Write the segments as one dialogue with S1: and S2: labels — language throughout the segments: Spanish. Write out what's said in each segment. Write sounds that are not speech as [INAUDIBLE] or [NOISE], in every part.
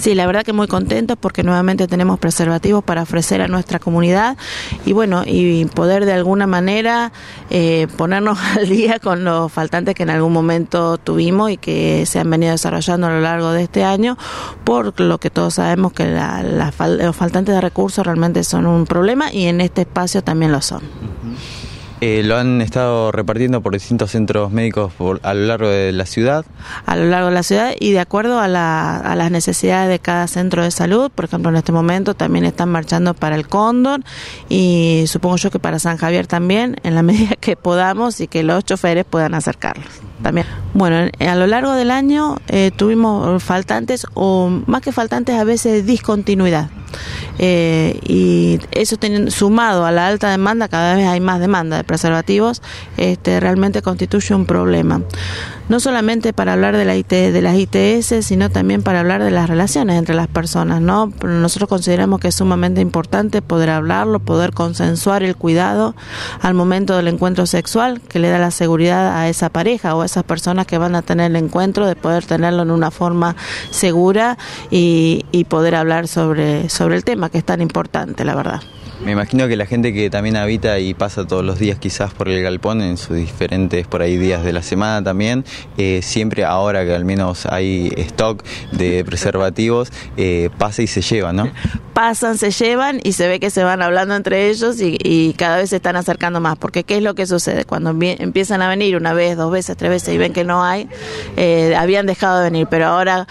S1: Sí, la verdad que muy contentos porque nuevamente tenemos preservativos para ofrecer a nuestra comunidad y bueno, y poder de alguna manera eh, ponernos [LAUGHS] al día con los faltantes que en algún momento tuvimos y que se han venido desarrollando a lo largo de este año, por lo que todos sabemos que la, los faltantes de recursos realmente son un problema y en este espacio también lo son.
S2: Eh, lo han estado repartiendo por distintos centros médicos a lo largo de la ciudad.
S1: A lo largo de la ciudad y de acuerdo a, las necesidades de cada centro de salud. Por ejemplo, en este momento también están marchando para el Cóndor y supongo yo que para San Javier también, en la [LAUGHS] medida que podamos y que los choferes puedan acercarlos. También. Bueno, a lo largo del año eh, tuvimos faltantes o más que faltantes a veces discontinuidad. Eh, y eso sumado a la alta demanda, cada vez hay más demanda de preservativos, este, realmente constituye un problema. No solamente para hablar de, la IT, de las ITS, sino también para hablar de las relaciones entre las personas. ¿no? Nosotros consideramos que es sumamente importante poder hablarlo, poder consensuar el cuidado al momento del encuentro sexual, que le da la seguridad a esa pareja o a esas personas que van a tener el encuentro, de poder tenerlo en una forma segura y, y poder hablar sobre, sobre el tema, es tan importante, la verdad.
S2: Me imagino que la gente que también habita y pasa todos los días quizás por el galpón en sus diferentes por ahí días de la semana también, eh, siempre ahora que al menos hay stock de preservativos, eh, pasa y se lleva, ¿no?
S1: Pasan, se llevan y se ve que se van hablando entre ellos y, cada vez se están acercando más, porque ¿qué es lo que sucede? Cuando empiezan a venir una vez, dos veces, tres veces y ven que no hay, eh, habían dejado de venir, pero ahora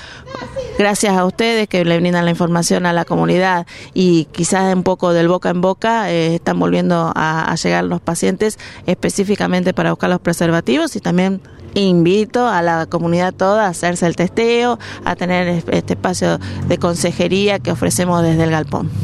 S1: gracias a ustedes que le brindan la información a la comunidad y quizás un poco del boca en boca eh, están volviendo a, llegar los pacientes específicamente para buscar los preservativos y también invito a la comunidad toda a hacerse el testeo, a tener este espacio de consejería que ofrecemos desde el galpón.